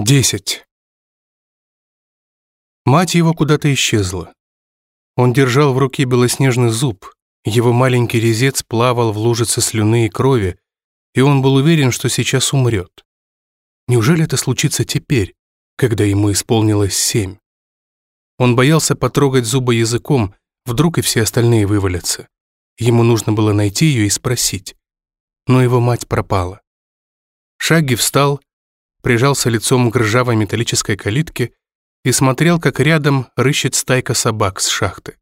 Десять. Мать его куда-то исчезла. Он держал в руке белоснежный зуб, его маленький резец плавал в лужице слюны и крови, и он был уверен, что сейчас умрет. Неужели это случится теперь, когда ему исполнилось семь? Он боялся потрогать зубы языком, вдруг и все остальные вывалятся. Ему нужно было найти ее и спросить. Но его мать пропала. Шаги встал, прижался лицом к ржавой металлической калитке и смотрел, как рядом рыщет стайка собак с шахты.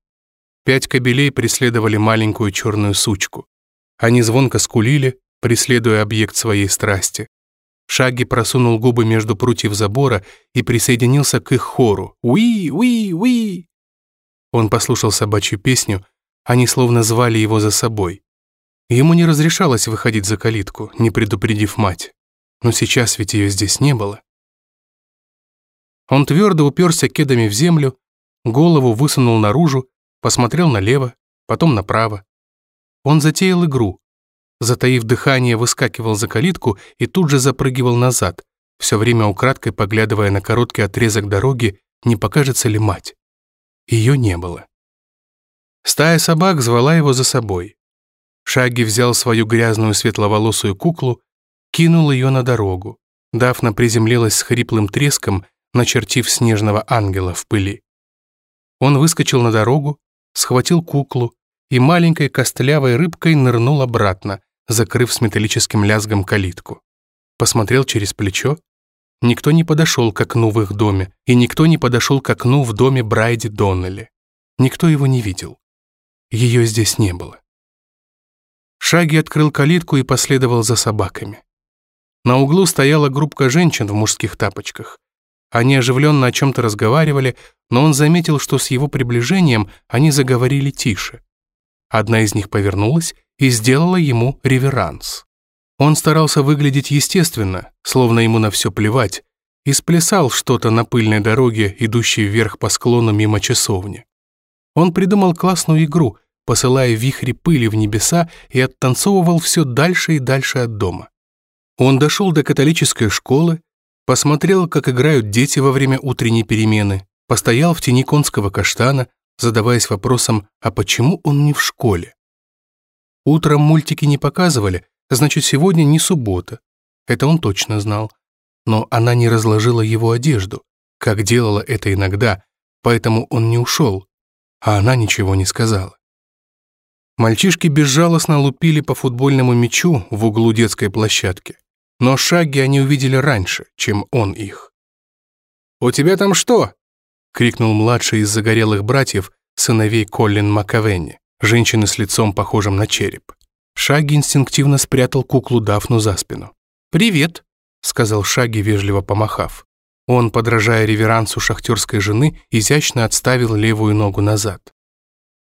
Пять кобелей преследовали маленькую черную сучку. Они звонко скулили, преследуя объект своей страсти. Шаги просунул губы между прутьев забора и присоединился к их хору. «Уи, уи, уи!» Он послушал собачью песню, они словно звали его за собой. Ему не разрешалось выходить за калитку, не предупредив мать. Но сейчас ведь ее здесь не было. Он твердо уперся кедами в землю, голову высунул наружу, посмотрел налево, потом направо. Он затеял игру. Затаив дыхание, выскакивал за калитку и тут же запрыгивал назад, все время украдкой поглядывая на короткий отрезок дороги, не покажется ли мать. Ее не было. Стая собак звала его за собой. Шаги взял свою грязную светловолосую куклу, кинул ее на дорогу. Дафна приземлилась с хриплым треском, начертив снежного ангела в пыли. Он выскочил на дорогу, схватил куклу и маленькой костлявой рыбкой нырнул обратно, закрыв с металлическим лязгом калитку. Посмотрел через плечо. Никто не подошел к окну в их доме, и никто не подошел к окну в доме Брайди Доннелли. Никто его не видел. Ее здесь не было. Шаги открыл калитку и последовал за собаками. На углу стояла группка женщин в мужских тапочках. Они оживленно о чем-то разговаривали, но он заметил, что с его приближением они заговорили тише. Одна из них повернулась и сделала ему реверанс. Он старался выглядеть естественно, словно ему на все плевать, и сплясал что-то на пыльной дороге, идущей вверх по склону мимо часовни. Он придумал классную игру, посылая вихри пыли в небеса и оттанцовывал все дальше и дальше от дома. Он дошел до католической школы, посмотрел, как играют дети во время утренней перемены, постоял в тени конского каштана, задаваясь вопросом, а почему он не в школе? Утром мультики не показывали, значит, сегодня не суббота. Это он точно знал. Но она не разложила его одежду, как делала это иногда, поэтому он не ушел, а она ничего не сказала. Мальчишки безжалостно лупили по футбольному мячу в углу детской площадки но шаги они увидели раньше, чем он их. «У тебя там что?» — крикнул младший из загорелых братьев, сыновей Коллин Макавенни, женщины с лицом, похожим на череп. Шаги инстинктивно спрятал куклу Дафну за спину. «Привет», — сказал Шаги, вежливо помахав. Он, подражая реверансу шахтерской жены, изящно отставил левую ногу назад.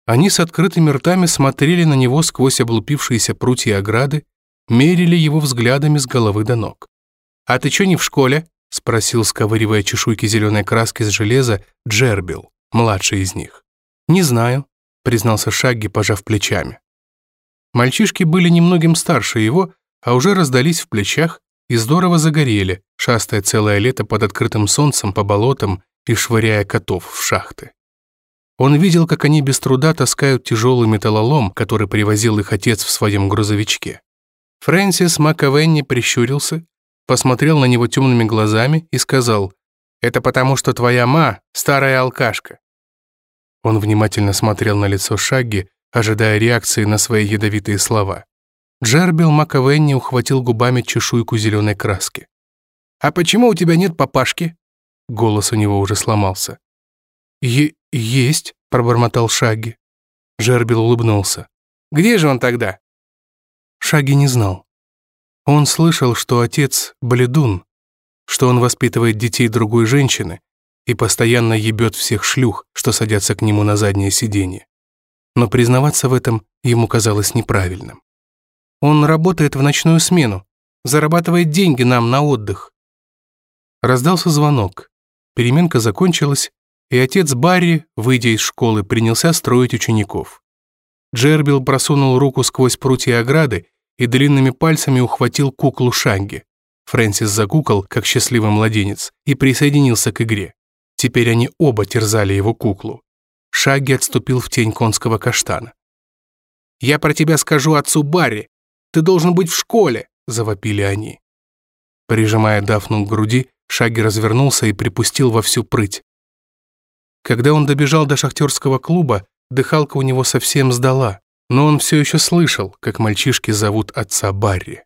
Они с открытыми ртами смотрели на него сквозь облупившиеся прутья ограды, мерили его взглядами с головы до ног. «А ты чё не в школе?» — спросил, сковыривая чешуйки зеленой краски с железа, Джербил, младший из них. «Не знаю», — признался Шагги, пожав плечами. Мальчишки были немногим старше его, а уже раздались в плечах и здорово загорели, шастая целое лето под открытым солнцем по болотам и швыряя котов в шахты. Он видел, как они без труда таскают тяжелый металлолом, который привозил их отец в своем грузовичке. Фрэнсис Макавенни прищурился, посмотрел на него темными глазами и сказал, «Это потому, что твоя ма — старая алкашка». Он внимательно смотрел на лицо Шагги, ожидая реакции на свои ядовитые слова. Джербил Макавенни ухватил губами чешуйку зеленой краски. «А почему у тебя нет папашки?» Голос у него уже сломался. Е «Есть», — пробормотал Шагги. Джербил улыбнулся. «Где же он тогда?» Шаги не знал. Он слышал, что отец — бледун, что он воспитывает детей другой женщины и постоянно ебет всех шлюх, что садятся к нему на заднее сиденье. Но признаваться в этом ему казалось неправильным. Он работает в ночную смену, зарабатывает деньги нам на отдых. Раздался звонок. Переменка закончилась, и отец Барри, выйдя из школы, принялся строить учеников. Джербил просунул руку сквозь прутья ограды и длинными пальцами ухватил куклу Шанги. Фрэнсис загукал, как счастливый младенец, и присоединился к игре. Теперь они оба терзали его куклу. Шаги отступил в тень конского каштана. «Я про тебя скажу отцу Барри. Ты должен быть в школе!» – завопили они. Прижимая Дафну к груди, Шаги развернулся и припустил во всю прыть. Когда он добежал до шахтерского клуба, дыхалка у него совсем сдала, но он все еще слышал, как мальчишки зовут отца Барри.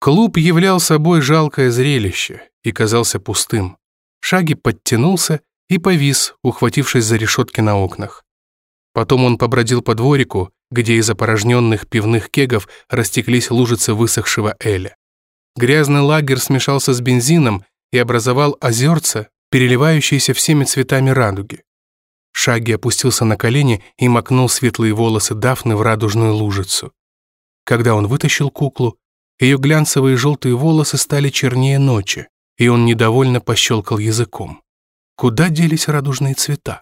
Клуб являл собой жалкое зрелище и казался пустым. Шаги подтянулся и повис, ухватившись за решетки на окнах. Потом он побродил по дворику, где из опорожненных пивных кегов растеклись лужицы высохшего эля. Грязный лагерь смешался с бензином и образовал озерца, переливающиеся всеми цветами радуги. Шаги опустился на колени и макнул светлые волосы Дафны в радужную лужицу. Когда он вытащил куклу, ее глянцевые желтые волосы стали чернее ночи, и он недовольно пощелкал языком. Куда делись радужные цвета?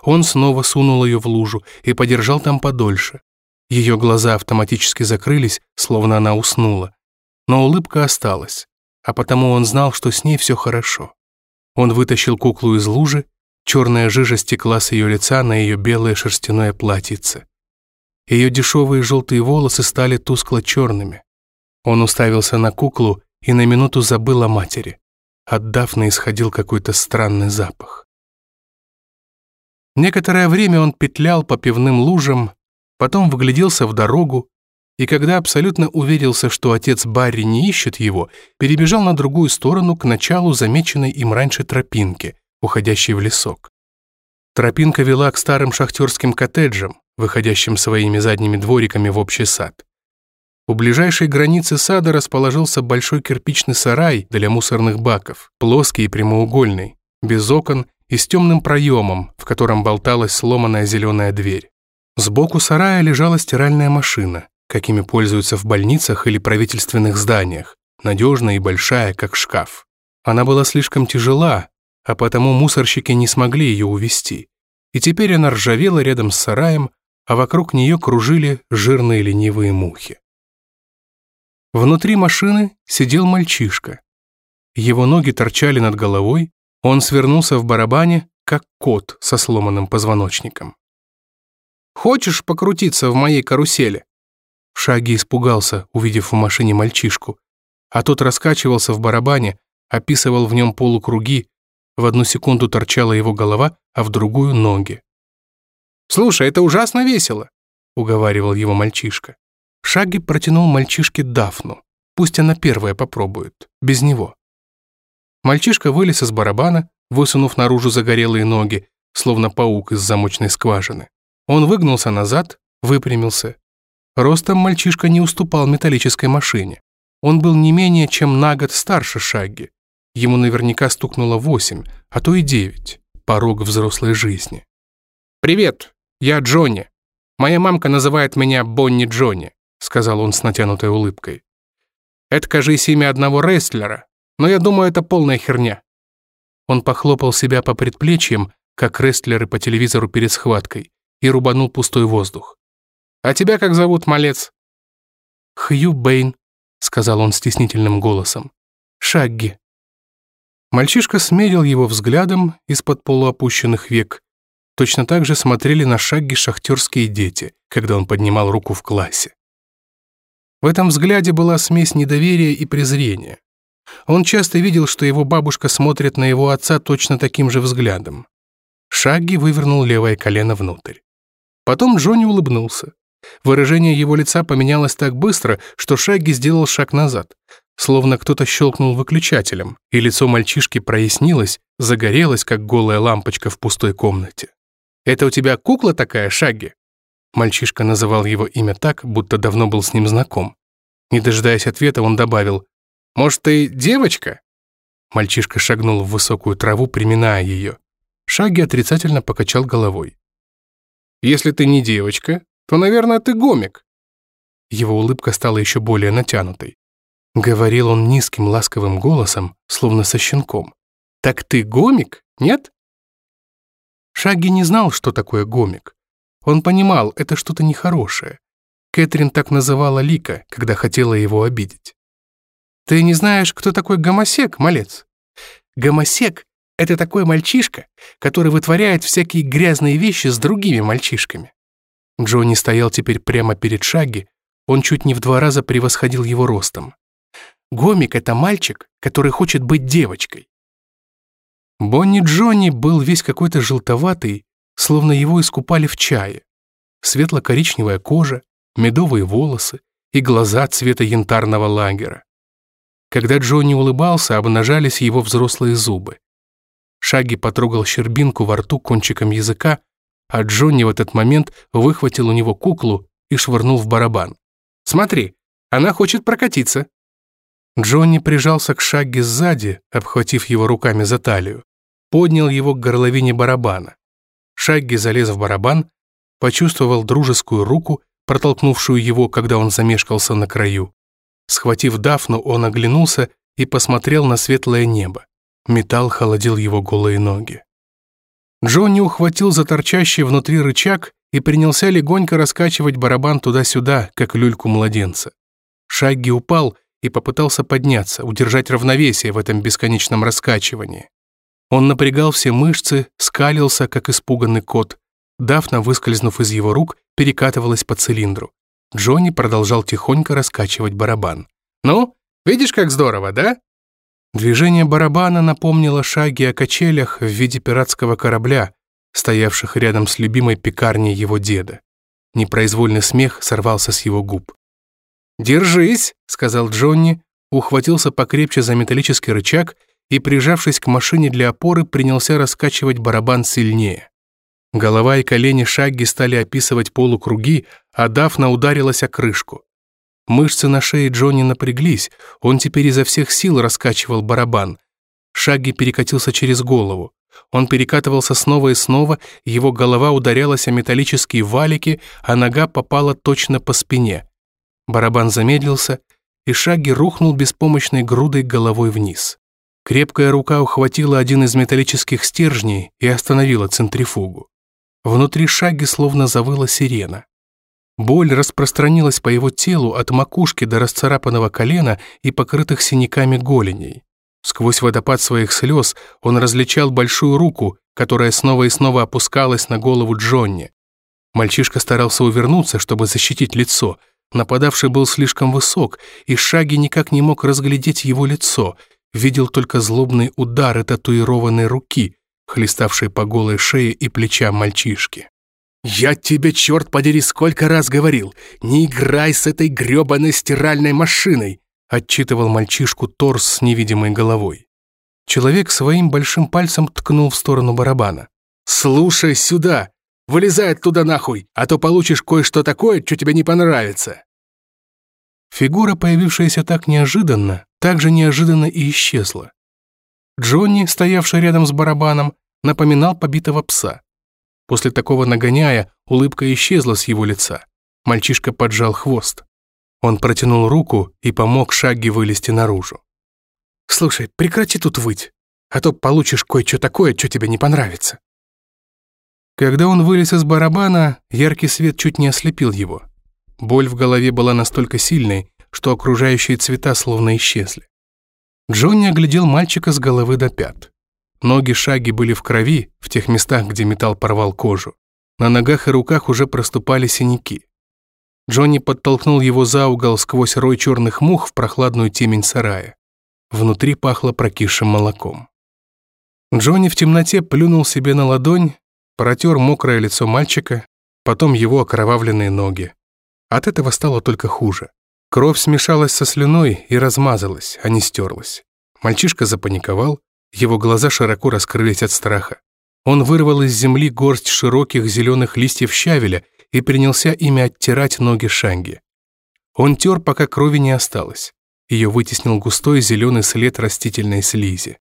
Он снова сунул ее в лужу и подержал там подольше. Ее глаза автоматически закрылись, словно она уснула, но улыбка осталась, а потому он знал, что с ней все хорошо. Он вытащил куклу из лужи, черная жижа стекла с ее лица на ее белое шерстяное платьице. Ее дешевые желтые волосы стали тускло-черными. Он уставился на куклу и на минуту забыл о матери. От Дафны исходил какой-то странный запах. Некоторое время он петлял по пивным лужам, потом вгляделся в дорогу и когда абсолютно уверился, что отец Барри не ищет его, перебежал на другую сторону к началу замеченной им раньше тропинки, уходящей в лесок. Тропинка вела к старым шахтерским коттеджам, выходящим своими задними двориками в общий сад. У ближайшей границы сада расположился большой кирпичный сарай для мусорных баков, плоский и прямоугольный, без окон и с темным проемом, в котором болталась сломанная зеленая дверь. Сбоку сарая лежала стиральная машина, какими пользуются в больницах или правительственных зданиях, надежная и большая, как шкаф. Она была слишком тяжела, а потому мусорщики не смогли ее увезти. И теперь она ржавела рядом с сараем, а вокруг нее кружили жирные ленивые мухи. Внутри машины сидел мальчишка. Его ноги торчали над головой, он свернулся в барабане, как кот со сломанным позвоночником. «Хочешь покрутиться в моей карусели?» Шаги испугался, увидев в машине мальчишку, а тот раскачивался в барабане, описывал в нем полукруги, в одну секунду торчала его голова, а в другую — ноги. «Слушай, это ужасно весело», — уговаривал его мальчишка. Шаги протянул мальчишке Дафну. Пусть она первая попробует, без него. Мальчишка вылез из барабана, высунув наружу загорелые ноги, словно паук из замочной скважины. Он выгнулся назад, выпрямился, Ростом мальчишка не уступал металлической машине. Он был не менее чем на год старше Шагги. Ему наверняка стукнуло восемь, а то и девять. Порог взрослой жизни. «Привет, я Джонни. Моя мамка называет меня Бонни Джонни», сказал он с натянутой улыбкой. «Это, кажись, имя одного рестлера, но я думаю, это полная херня». Он похлопал себя по предплечьям, как рестлеры по телевизору перед схваткой, и рубанул пустой воздух. «А тебя как зовут, малец?» «Хью Бэйн», — сказал он стеснительным голосом. «Шагги». Мальчишка смерил его взглядом из-под полуопущенных век. Точно так же смотрели на Шагги шахтерские дети, когда он поднимал руку в классе. В этом взгляде была смесь недоверия и презрения. Он часто видел, что его бабушка смотрит на его отца точно таким же взглядом. Шагги вывернул левое колено внутрь. Потом Джонни улыбнулся. Выражение его лица поменялось так быстро, что Шагги сделал шаг назад, словно кто-то щелкнул выключателем, и лицо мальчишки прояснилось, загорелось, как голая лампочка в пустой комнате. «Это у тебя кукла такая, Шагги?» Мальчишка называл его имя так, будто давно был с ним знаком. Не дожидаясь ответа, он добавил, «Может, ты девочка?» Мальчишка шагнул в высокую траву, приминая ее. Шаги отрицательно покачал головой. «Если ты не девочка, то, наверное, ты гомик». Его улыбка стала еще более натянутой. Говорил он низким ласковым голосом, словно со щенком. «Так ты гомик, нет?» Шаги не знал, что такое гомик. Он понимал, это что-то нехорошее. Кэтрин так называла Лика, когда хотела его обидеть. Ты не знаешь, кто такой гомосек, малец? Гомосек — это такой мальчишка, который вытворяет всякие грязные вещи с другими мальчишками. Джонни стоял теперь прямо перед Шаги, он чуть не в два раза превосходил его ростом. Гомик — это мальчик, который хочет быть девочкой. Бонни Джонни был весь какой-то желтоватый, словно его искупали в чае. Светло-коричневая кожа, медовые волосы и глаза цвета янтарного лагера. Когда Джонни улыбался, обнажались его взрослые зубы. Шаги потрогал щербинку во рту кончиком языка, а Джонни в этот момент выхватил у него куклу и швырнул в барабан. «Смотри, она хочет прокатиться». Джонни прижался к Шагги сзади, обхватив его руками за талию, поднял его к горловине барабана. Шагги залез в барабан, почувствовал дружескую руку, протолкнувшую его, когда он замешкался на краю. Схватив Дафну, он оглянулся и посмотрел на светлое небо. Металл холодил его голые ноги. Джонни ухватил за торчащий внутри рычаг и принялся легонько раскачивать барабан туда-сюда, как люльку младенца. Шагги упал и попытался подняться, удержать равновесие в этом бесконечном раскачивании. Он напрягал все мышцы, скалился, как испуганный кот. Дафна, выскользнув из его рук, перекатывалась по цилиндру. Джонни продолжал тихонько раскачивать барабан. «Ну, видишь, как здорово, да?» Движение барабана напомнило шаги о качелях в виде пиратского корабля, стоявших рядом с любимой пекарней его деда. Непроизвольный смех сорвался с его губ. «Держись», — сказал Джонни, ухватился покрепче за металлический рычаг и, прижавшись к машине для опоры, принялся раскачивать барабан сильнее. Голова и колени Шагги стали описывать полукруги, а Дафна ударилась о крышку. Мышцы на шее Джонни напряглись, он теперь изо всех сил раскачивал барабан. Шагги перекатился через голову. Он перекатывался снова и снова, его голова ударялась о металлические валики, а нога попала точно по спине. Барабан замедлился, и Шагги рухнул беспомощной грудой головой вниз. Крепкая рука ухватила один из металлических стержней и остановила центрифугу. Внутри Шагги словно завыла сирена. Боль распространилась по его телу от макушки до расцарапанного колена и покрытых синяками голеней. Сквозь водопад своих слез он различал большую руку, которая снова и снова опускалась на голову Джонни. Мальчишка старался увернуться, чтобы защитить лицо. Нападавший был слишком высок, и Шаги никак не мог разглядеть его лицо, видел только злобные удары татуированной руки, хлеставшей по голой шее и плечам мальчишки. «Я тебе, черт подери, сколько раз говорил, не играй с этой грёбаной стиральной машиной!» отчитывал мальчишку торс с невидимой головой. Человек своим большим пальцем ткнул в сторону барабана. «Слушай сюда! Вылезай оттуда нахуй, а то получишь кое-что такое, что тебе не понравится!» Фигура, появившаяся так неожиданно, так же неожиданно и исчезла. Джонни, стоявший рядом с барабаном, напоминал побитого пса. После такого нагоняя улыбка исчезла с его лица. Мальчишка поджал хвост. Он протянул руку и помог Шагги вылезти наружу. «Слушай, прекрати тут выть, а то получишь кое-что такое, что тебе не понравится». Когда он вылез из барабана, яркий свет чуть не ослепил его. Боль в голове была настолько сильной, что окружающие цвета словно исчезли. Джонни оглядел мальчика с головы до пят. Ноги Шаги были в крови, в тех местах, где металл порвал кожу. На ногах и руках уже проступали синяки. Джонни подтолкнул его за угол сквозь рой черных мух в прохладную темень сарая. Внутри пахло прокисшим молоком. Джонни в темноте плюнул себе на ладонь, протер мокрое лицо мальчика, потом его окровавленные ноги. От этого стало только хуже. Кровь смешалась со слюной и размазалась, а не стерлась. Мальчишка запаниковал, его глаза широко раскрылись от страха. Он вырвал из земли горсть широких зеленых листьев щавеля и принялся ими оттирать ноги Шанги. Он тер, пока крови не осталось. Ее вытеснил густой зеленый след растительной слизи.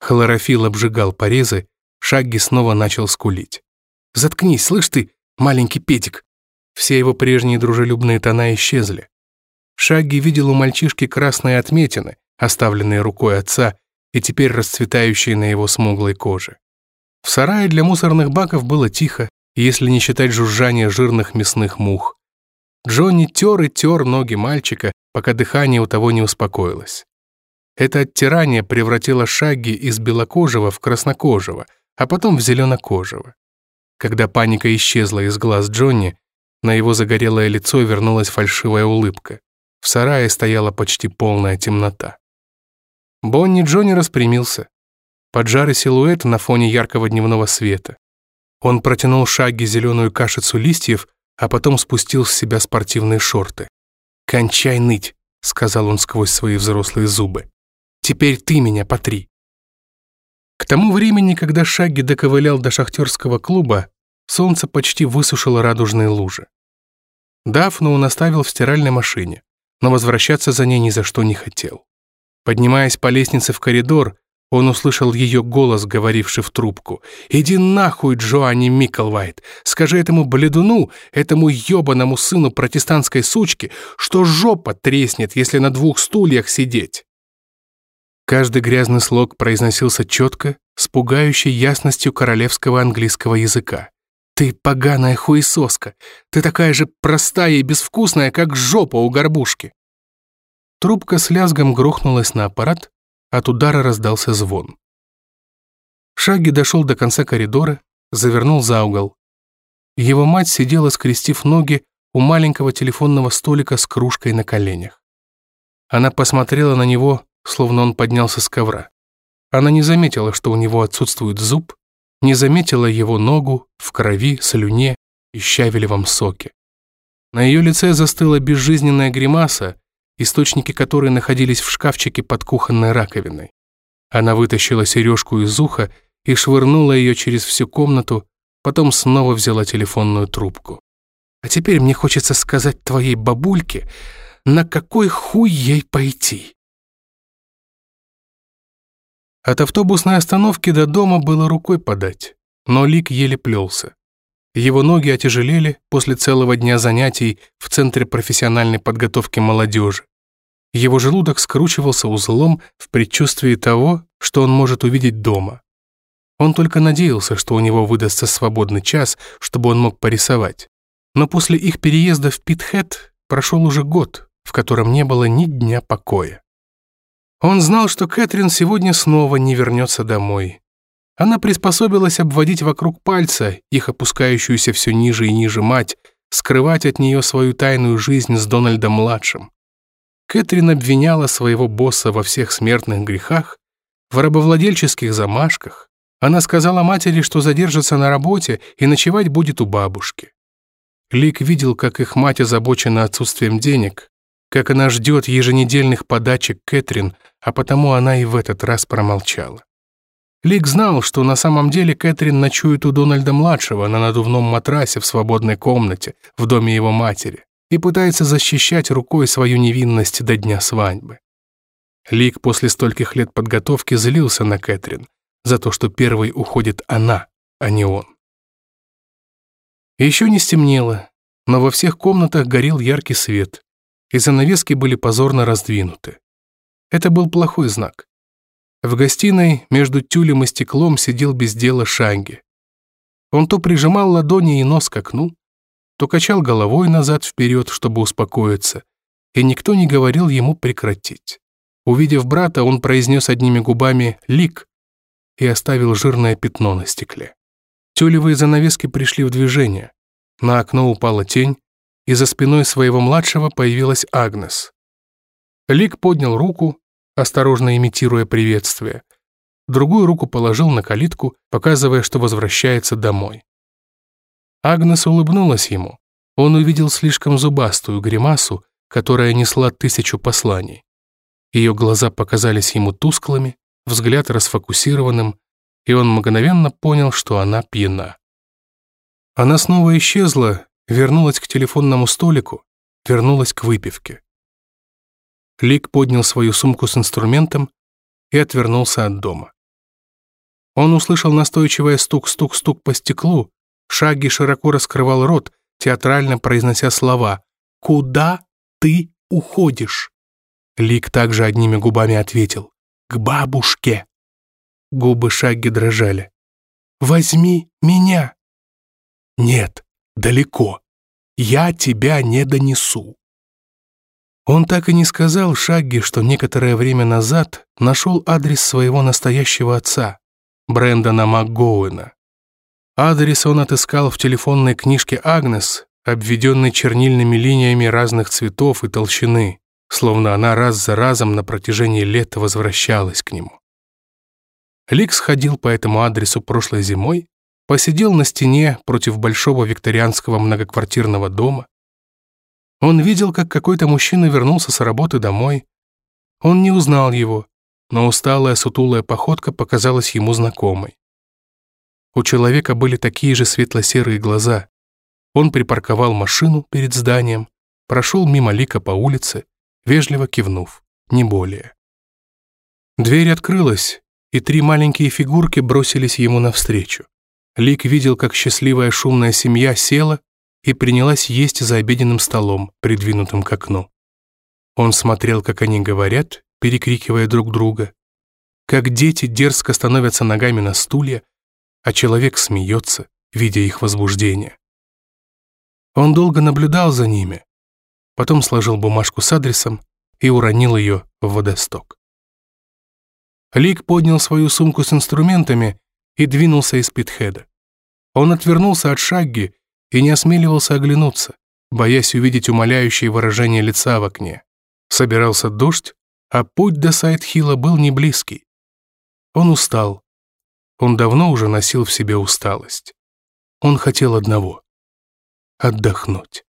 Хлорофилл обжигал порезы, Шагги снова начал скулить. «Заткнись, слышь ты, маленький педик!» Все его прежние дружелюбные тона исчезли. Шагги видел у мальчишки красные отметины, оставленные рукой отца и теперь расцветающие на его смуглой коже. В сарае для мусорных баков было тихо, если не считать жужжания жирных мясных мух. Джонни тер и тер ноги мальчика, пока дыхание у того не успокоилось. Это оттирание превратило Шагги из белокожего в краснокожего, а потом в зеленокожего. Когда паника исчезла из глаз Джонни, на его загорелое лицо вернулась фальшивая улыбка. В сарае стояла почти полная темнота. Бонни Джонни распрямился. Поджарый силуэт на фоне яркого дневного света. Он протянул шаги зеленую кашицу листьев, а потом спустил с себя спортивные шорты. «Кончай ныть», — сказал он сквозь свои взрослые зубы. «Теперь ты меня потри». К тому времени, когда Шаги доковылял до шахтерского клуба, солнце почти высушило радужные лужи. Дафну он оставил в стиральной машине, но возвращаться за ней ни за что не хотел. Поднимаясь по лестнице в коридор, он услышал ее голос, говоривший в трубку. «Иди нахуй, Джоанни Микклвайт! Скажи этому бледуну, этому ёбаному сыну протестантской сучки, что жопа треснет, если на двух стульях сидеть!» Каждый грязный слог произносился четко, с пугающей ясностью королевского английского языка. «Ты поганая хуесоска! Ты такая же простая и безвкусная, как жопа у горбушки!» Трубка с лязгом грохнулась на аппарат, от удара раздался звон. Шаги дошел до конца коридора, завернул за угол. Его мать сидела, скрестив ноги, у маленького телефонного столика с кружкой на коленях. Она посмотрела на него, словно он поднялся с ковра. Она не заметила, что у него отсутствует зуб, не заметила его ногу в крови, слюне и щавелевом соке. На ее лице застыла безжизненная гримаса, источники которой находились в шкафчике под кухонной раковиной. Она вытащила сережку из уха и швырнула ее через всю комнату, потом снова взяла телефонную трубку. «А теперь мне хочется сказать твоей бабульке, на какой хуй ей пойти?» От автобусной остановки до дома было рукой подать, но Лик еле плелся. Его ноги отяжелели после целого дня занятий в Центре профессиональной подготовки молодежи. Его желудок скручивался узлом в предчувствии того, что он может увидеть дома. Он только надеялся, что у него выдастся свободный час, чтобы он мог порисовать. Но после их переезда в Питхэт прошел уже год, в котором не было ни дня покоя. Он знал, что Кэтрин сегодня снова не вернется домой. Она приспособилась обводить вокруг пальца их опускающуюся все ниже и ниже мать, скрывать от нее свою тайную жизнь с Дональдом-младшим. Кэтрин обвиняла своего босса во всех смертных грехах, в рабовладельческих замашках. Она сказала матери, что задержится на работе и ночевать будет у бабушки. Лик видел, как их мать озабочена отсутствием денег, как она ждет еженедельных подачек Кэтрин, а потому она и в этот раз промолчала. Лик знал, что на самом деле Кэтрин ночует у Дональда-младшего на надувном матрасе в свободной комнате в доме его матери и пытается защищать рукой свою невинность до дня свадьбы. Лик после стольких лет подготовки злился на Кэтрин за то, что первой уходит она, а не он. Еще не стемнело, но во всех комнатах горел яркий свет, и занавески были позорно раздвинуты. Это был плохой знак. В гостиной между тюлем и стеклом сидел без дела Шанги. Он то прижимал ладони и нос к окну, то качал головой назад-вперед, чтобы успокоиться, и никто не говорил ему прекратить. Увидев брата, он произнес одними губами «лик» и оставил жирное пятно на стекле. Тюлевые занавески пришли в движение. На окно упала тень, и за спиной своего младшего появилась Агнес. Лик поднял руку, осторожно имитируя приветствие. Другую руку положил на калитку, показывая, что возвращается домой. Агнес улыбнулась ему. Он увидел слишком зубастую гримасу, которая несла тысячу посланий. Ее глаза показались ему тусклыми, взгляд расфокусированным, и он мгновенно понял, что она пьяна. Она снова исчезла, вернулась к телефонному столику, вернулась к выпивке. Лик поднял свою сумку с инструментом и отвернулся от дома. Он услышал настойчивое стук-стук-стук по стеклу, Шаги широко раскрывал рот, театрально произнося слова «Куда ты уходишь?» Лик также одними губами ответил «К бабушке». Губы Шаги дрожали. «Возьми меня!» «Нет, далеко. Я тебя не донесу». Он так и не сказал Шагги, что некоторое время назад нашел адрес своего настоящего отца, Брэндона МакГоуэна. Адрес он отыскал в телефонной книжке Агнес, обведенной чернильными линиями разных цветов и толщины, словно она раз за разом на протяжении лет возвращалась к нему. Лик сходил по этому адресу прошлой зимой, посидел на стене против большого викторианского многоквартирного дома. Он видел, как какой-то мужчина вернулся с работы домой. Он не узнал его, но усталая сутулая походка показалась ему знакомой. У человека были такие же светло-серые глаза. Он припарковал машину перед зданием, прошел мимо Лика по улице, вежливо кивнув, не более. Дверь открылась, и три маленькие фигурки бросились ему навстречу. Лик видел, как счастливая шумная семья села и принялась есть за обеденным столом, придвинутым к окну. Он смотрел, как они говорят, перекрикивая друг друга, как дети дерзко становятся ногами на стулья, а человек смеется, видя их возбуждение. Он долго наблюдал за ними, потом сложил бумажку с адресом и уронил ее в водосток. Лик поднял свою сумку с инструментами и двинулся из Питхеда. Он отвернулся от Шагги и не осмеливался оглянуться, боясь увидеть умоляющее выражение лица в окне. Собирался дождь, а путь до Сайт-Хилла был не близкий. Он устал. Он давно уже носил в себе усталость. Он хотел одного — отдохнуть.